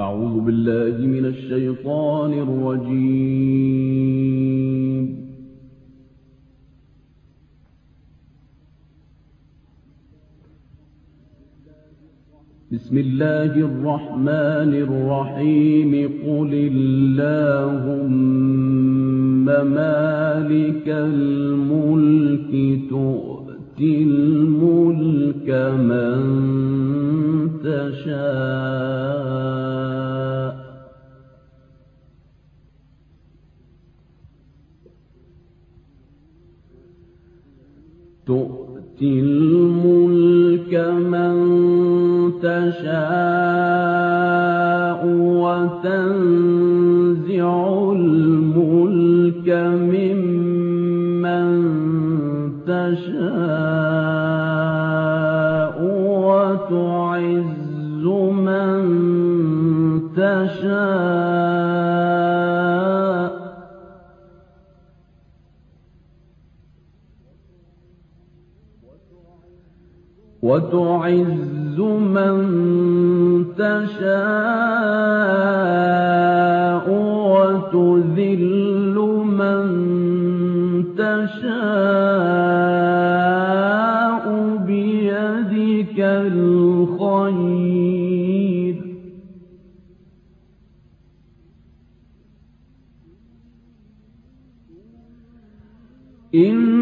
أعوذ بالله من الشيطان الرجيم. بسم الله الرحمن الرحيم. قل اللهم مالك الملك تؤتي الملك من تشاء. تؤتي الملك من تشاء وتنزع الملك ممن تشاء وتعز من تشاء وتعز من تشاء وتذل من تشاء بيدك الخير. إنك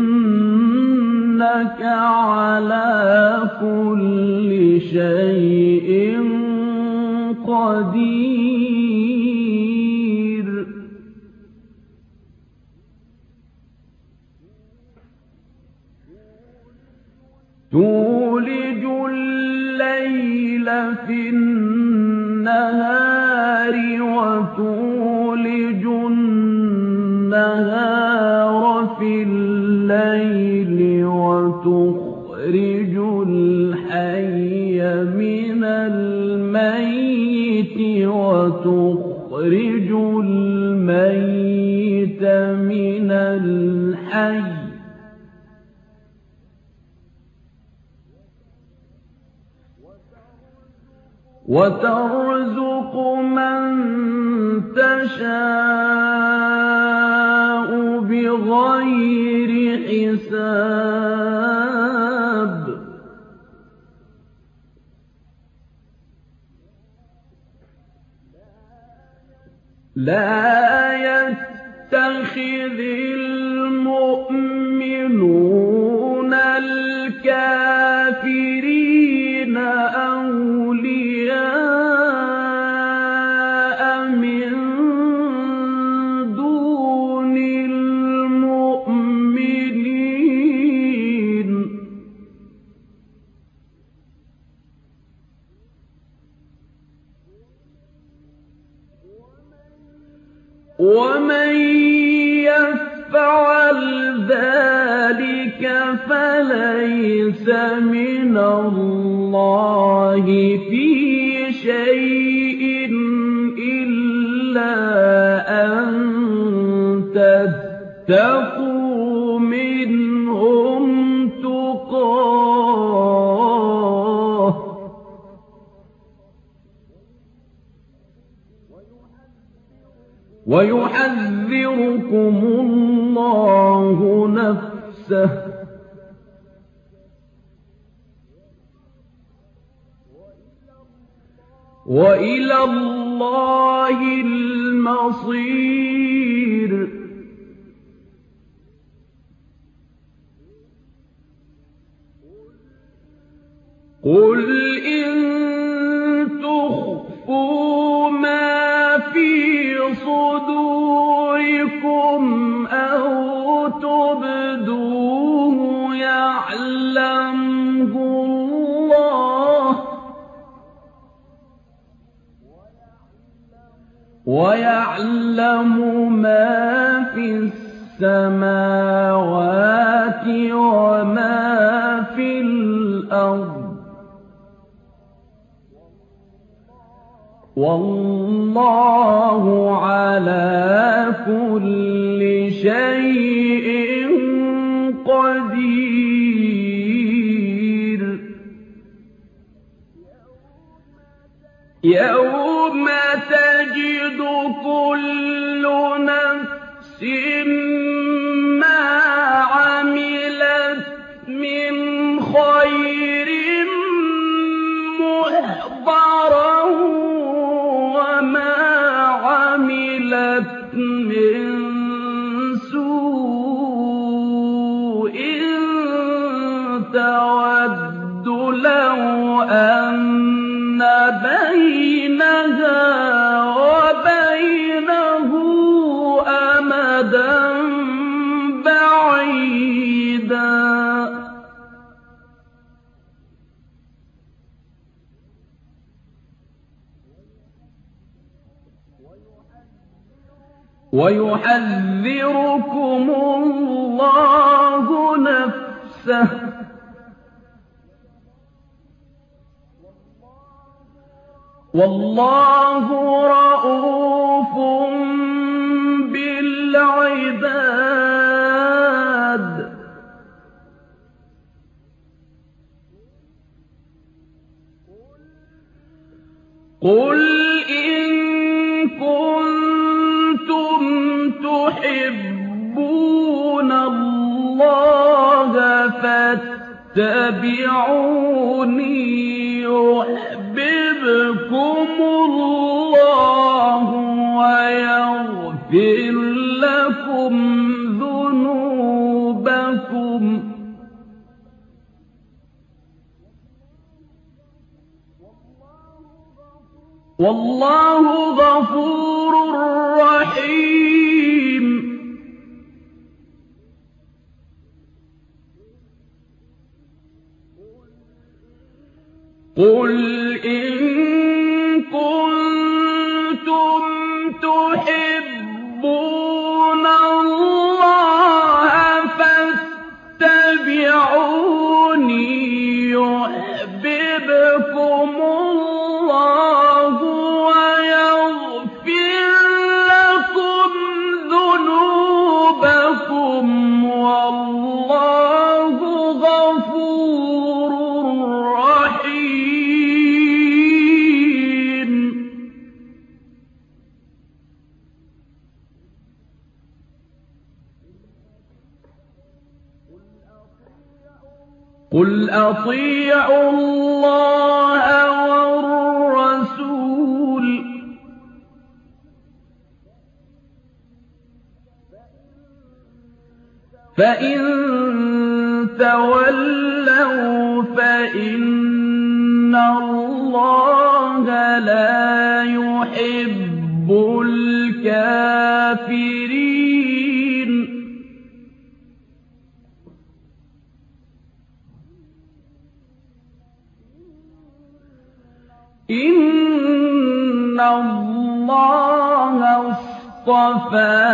على كل شيء قدير وترزق من تشاء بغير حساب. لا يتخذ المؤمنون الكافرين وإلى الله المصير. قل إن تخفوا ما في صدوركم أو تبدوه يعلمه الله. ويعلم ما في السماوات وما في الأرض. والله على كل شيء قدير. يَوْمَ تَجِدُ كُلُّ نَفْسٍ مَّا عَمِلَتْ مِنْ خَيْرٍ مُّحْضَرًا وَيُحَذِّرُكُمُ اللَّهُ نَفْسَهُ ۗ. وَاللَّهُ رَءُوفٌ بِالْعِبَادِ. قُلْ إِن اللَّهَ فَاتَّبِعُونِي يُحْبِبْكُمُ اللَّهُ وَيَغْفِرْ لَكُمْ ذُنُوبَكُمْ ۗ. وَاللَّهُ غَفُورٌ رَّحِيمٌ. قُلْ أَطِيعُوا اللَّهَ وَالرَّسُولَ ۖ. فَإِن تَوَلَّوْا فَإِنَّ اللَّهَ لَا يُحِبُّ الْكَافِرِينَ. إِنَّ اللَّهَ اصْطَفَىٰ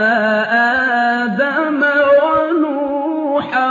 آدَمَ وَنُوحًا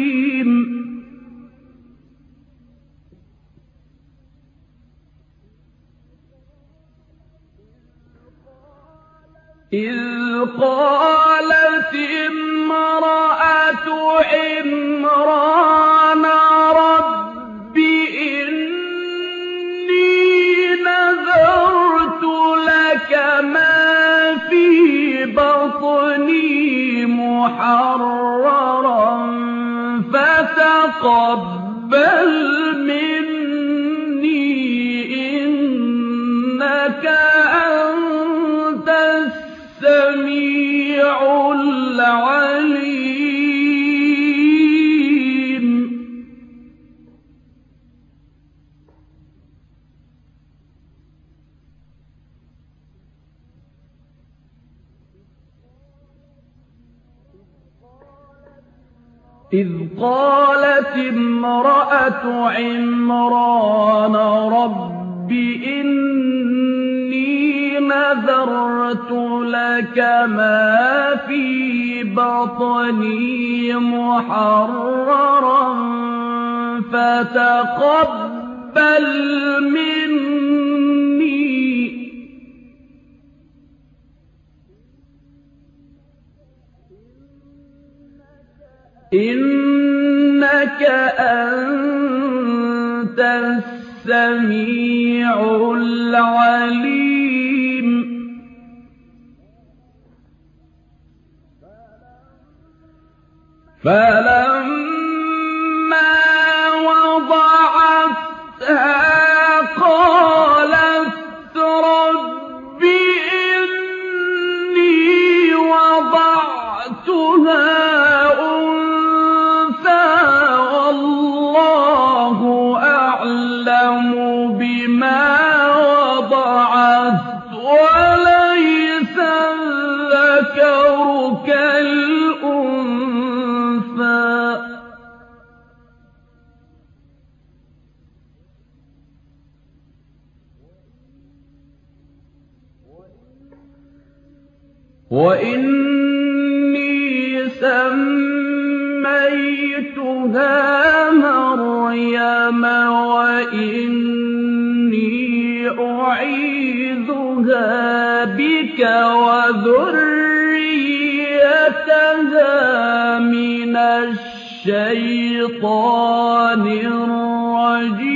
إِذْ قَالَتِ رَبِّ إِنِّي نَذَرْتُ لَكَ مَا فِي بَطْنِي مُحَرَّرًا فَتَقَبَّلْ السَّمِيعُ الْعَلِيمُ. إِذْ قَالَتِ امْرَأَتُ عِمْرَانَ رَبِّ إِنِّي نَذَرْتُ لَكَ مَا فِي بَطْنِي مُحَرَّرًا فَتَقَبَّلْ مِنِّي ۖ إِنَّكَ أَنتَ السَّمِيعُ الْعَلِيمُ فَلَمَّا أُعِيذُهَا بِكَ وَذُرِّيَّتَهَا مِنَ الشَّيْطَانِ الرَّجِيمِ.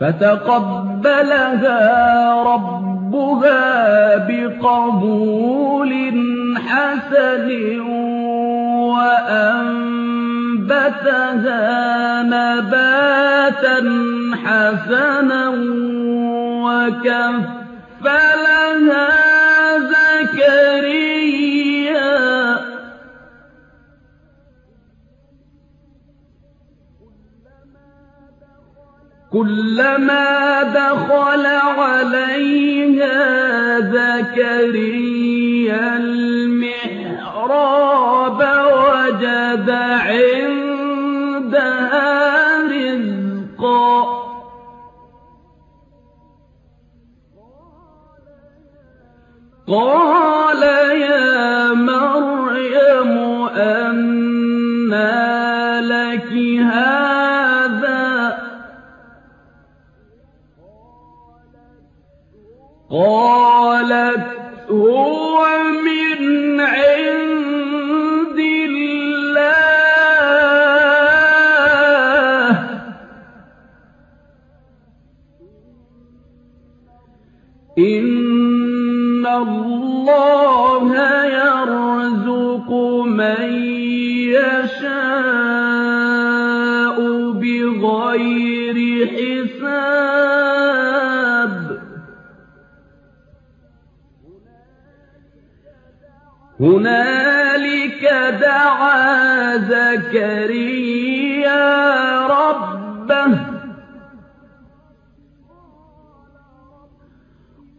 فَتَقَبَّلَهَا رَبُّهَا بِقَبُولٍ حَسَنٍ وَأَنبَتَهَا نَبَاتًا حَسَنًا وَكَفَّلَهَا زَكَرِيَّا ۖ. كُلَّمَا دَخَلَ عَلَيْهَا زَكَرِيَّا الْمِحْرَابَ وَجَدَ عِندَهَا رِزْقًا ۖ. قَالَ هُنَالِكَ دَعَا زَكَرِيَّا رَبَّهُ ۖ.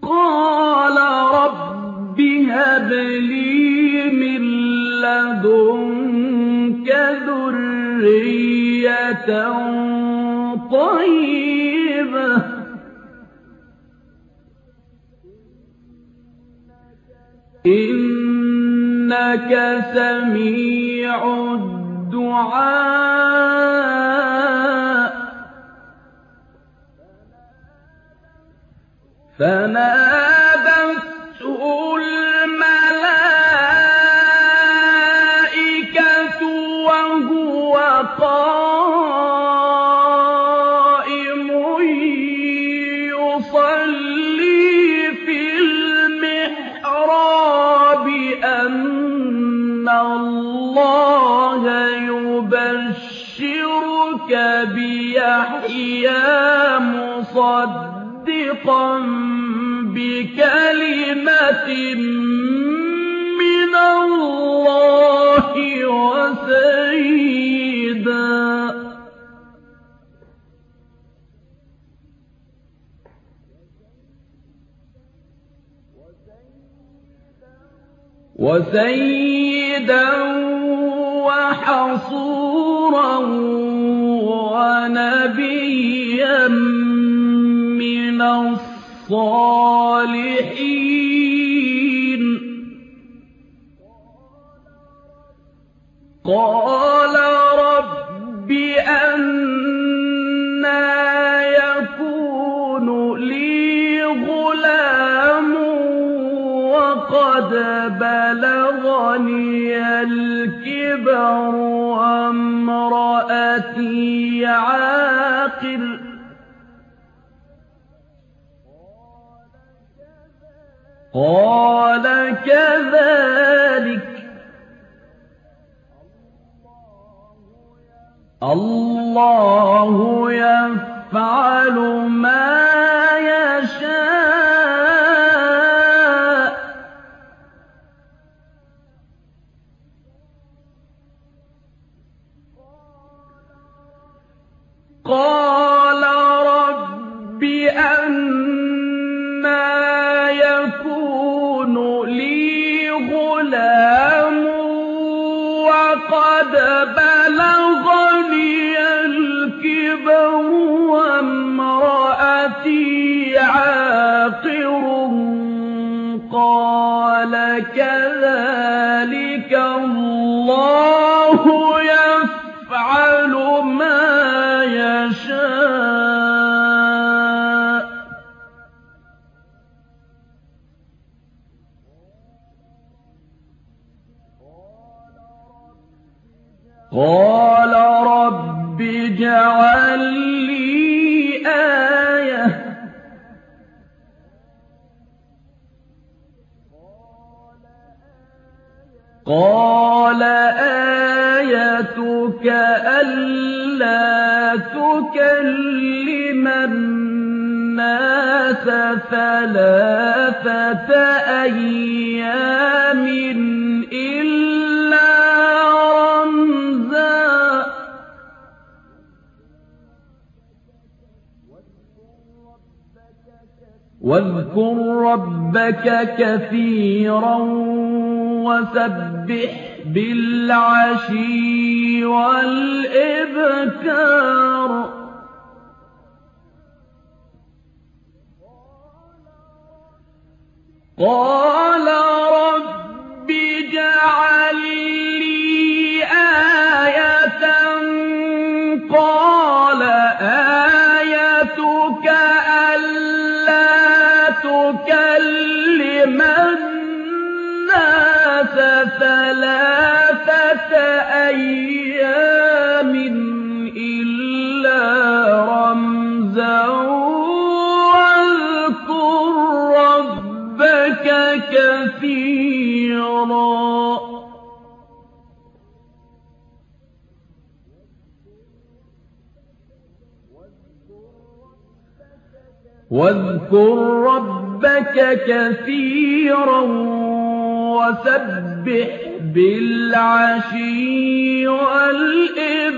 قَالَ رَبِّ هَبْ لِي مِن لَّدُنكَ ذُرِّيَّةً طَيِّبَةً ۖ. إِنَّكَ سَمِيعُ الدُّعَاءِ. فَنَادَتْهُ مُصَدِّقًا بِكَلِمَةٍ مِّنَ اللَّهِ وَسِيدًا. وَسَيِّدًا وَحَصُورًا وَنَبِيًّا مِّنَ الصَّالِحِينَ قَالَ رَبِّ أَنَّىٰ يَكُونُ لِي غُلَامٌ وَقَدْ بَلَغَنِيَ الْكِبَرُ وَامْرَأَتِي عَاقِرٌ ۖ قَالَ كَذَٰلِكَ. اللَّهُ يَفْعَلُ مَا يَشَاءُ ۚ قَالَ رَبِّ أَنَّىٰ يَكُونُ لِي غُلَامٌ وَقَدْ بَلَغَنِيَ الْكِبَرُ وَاذْكُر رَّبَّكَ كَثِيرًا وَسَبِّحْ بِالْعَشِيِّ وَالْإِبْكَارِ. قَالَ وَاذْكُر رَّبَّكَ كَثِيرًا وَسَبِّحْ بِالْعَشِيِّ وَالْإِبْكَارِ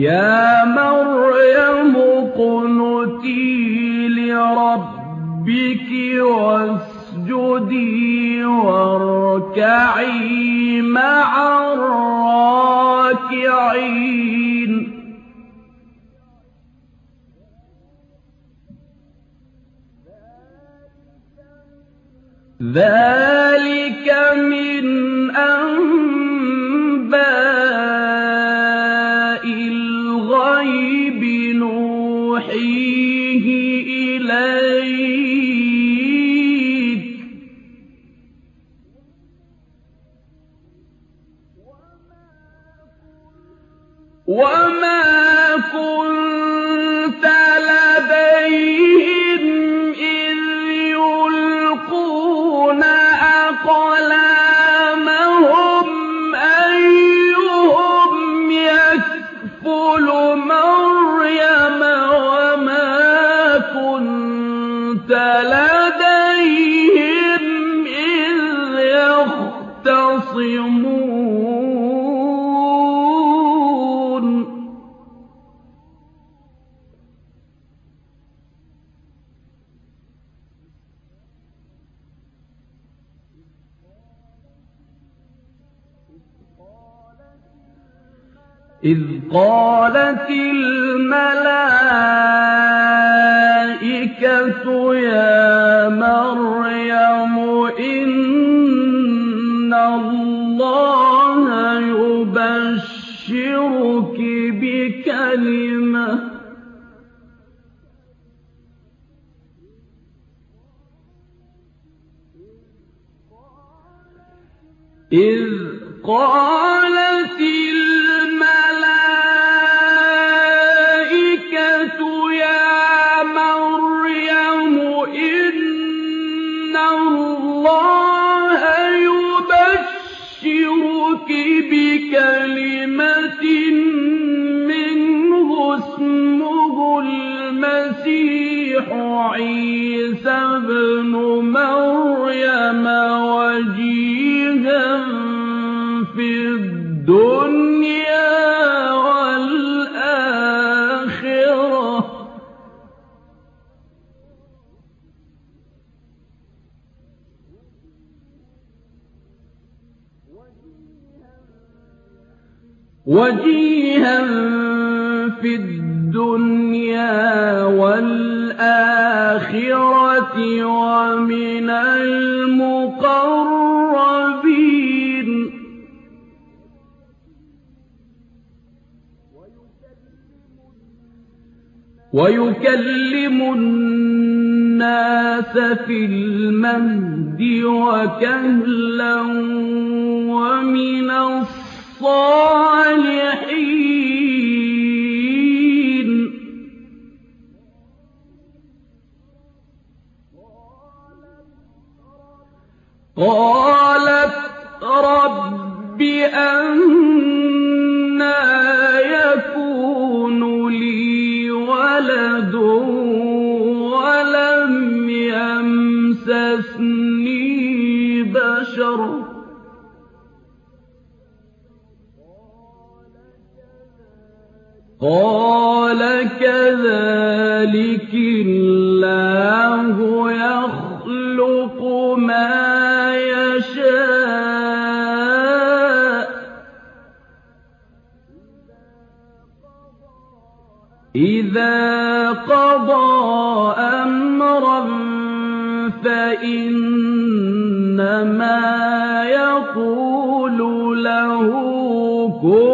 يَا مَرْيَمُ اقْنُتِي لِرَبِّكِ وَاسْجُدِي وَارْكَعِي مَعَ الرَّاكِعِينَ. ذَٰلِكَ مِنْ أَنبَاءِ وَمَا كُنتَ إِذْ قَالَتِ الْمَلَائِكَةُ يَا مَرْيَمُ إِنَّ اللَّهَ يُبَشِّرُكِ بِكَلِمَةٍ وَمِنَ الْمُقَرَّبِينَ. وَيُكَلِّمُ النَّاسَ فِي الْمَهْدِ وَكَهْلًا وَمِنَ الصَّالِحِينَ قَالَتْ رَبِّ أَنَّىٰ يَكُونُ لِي وَلَدٌ وَلَمْ يَمْسَسْنِي بَشَرٌ ۖ. قَالَ كَذَٰلِكِ اللَّهُ يَخْلُقُ مَا يَشَاءُ ۚ. إِذَا قَضَىٰ أَمْرًا فَإِنَّمَا يَقُولُ لَهُ كُن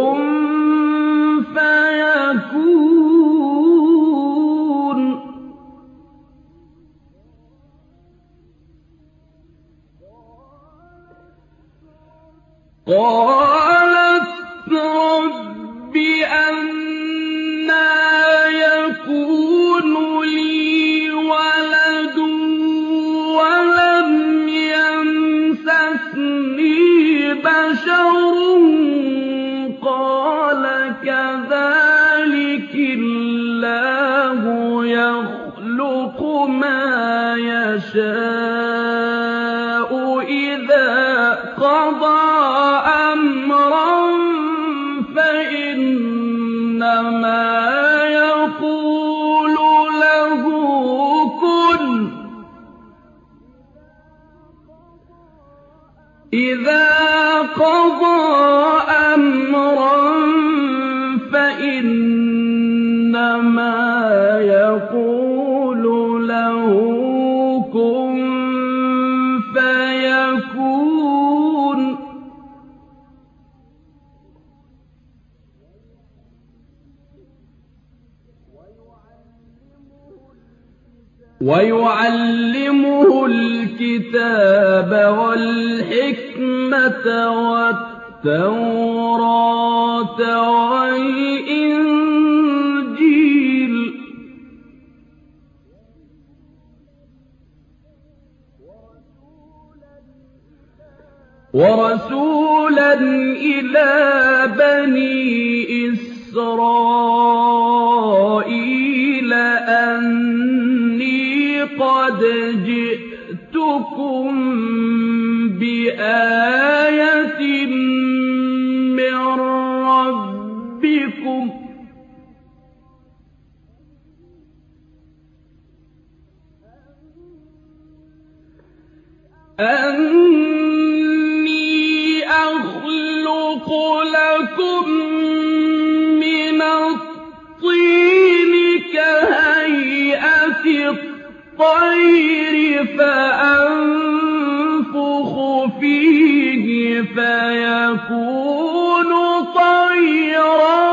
تَهْتَدُونَ ويعلمه الكتاب والحكمة والتوراة والإنجيل. ورسولا إلى بني إسرائيل أن قَدْ جِئْتُكُم بِآيَةٍ مِّن رَّبِّكُمْ ۖ. أَنِّي أَخْلُقُ لَكُم مِّنَ الطِّينِ كَهَيْئَةِ الطَّيْرِ فَأَنفُخُ فِيهِ فَيَكُونُ طَيْرًا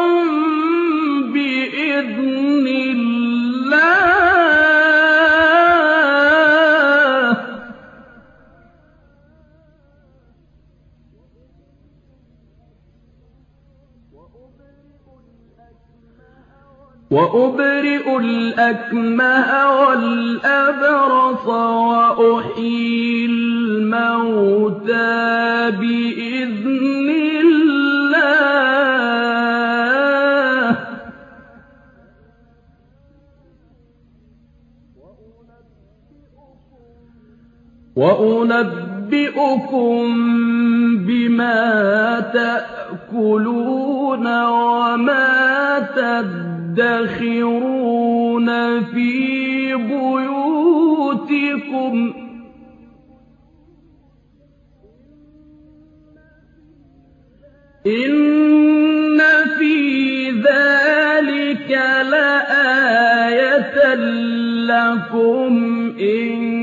بِإِذْنِ اللَّهِ ۖ. وَأُبْرِئُ وَأُحْيِي الْمَوْتَىٰ بِإِذْنِ اللَّهِ ۖ. وَأُنَبِّئُكُم بِمَا تَأْكُلُونَ وَمَا تَدَّخِرُونَ فِي بُيُوتِكُمْ ۚ. إِنَّ فِي ذَٰلِكَ لَآيَةً لَّكُمْ إِن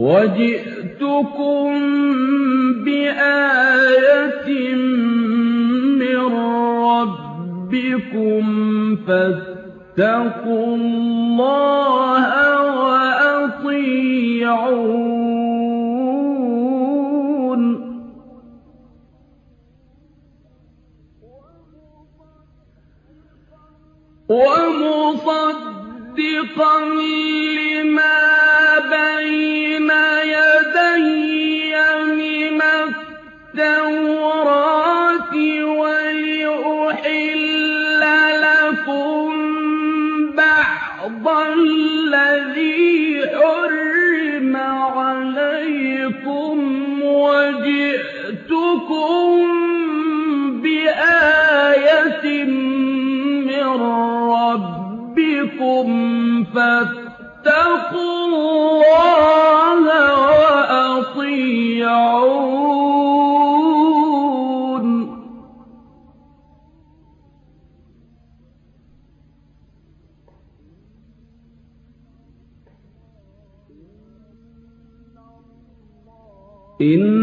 وَجِئْتُكُم بِآيَةٍ مِّن رَّبِّكُمْ فَاتَّقُوا اللَّهَ وَأَطِيعُونِ. وَمُصَدِّقًا لِّمَا رَّبِّكُمْ فَاتَّقُوا اللَّهَ وَأَطِيعُونِ. إِنَّ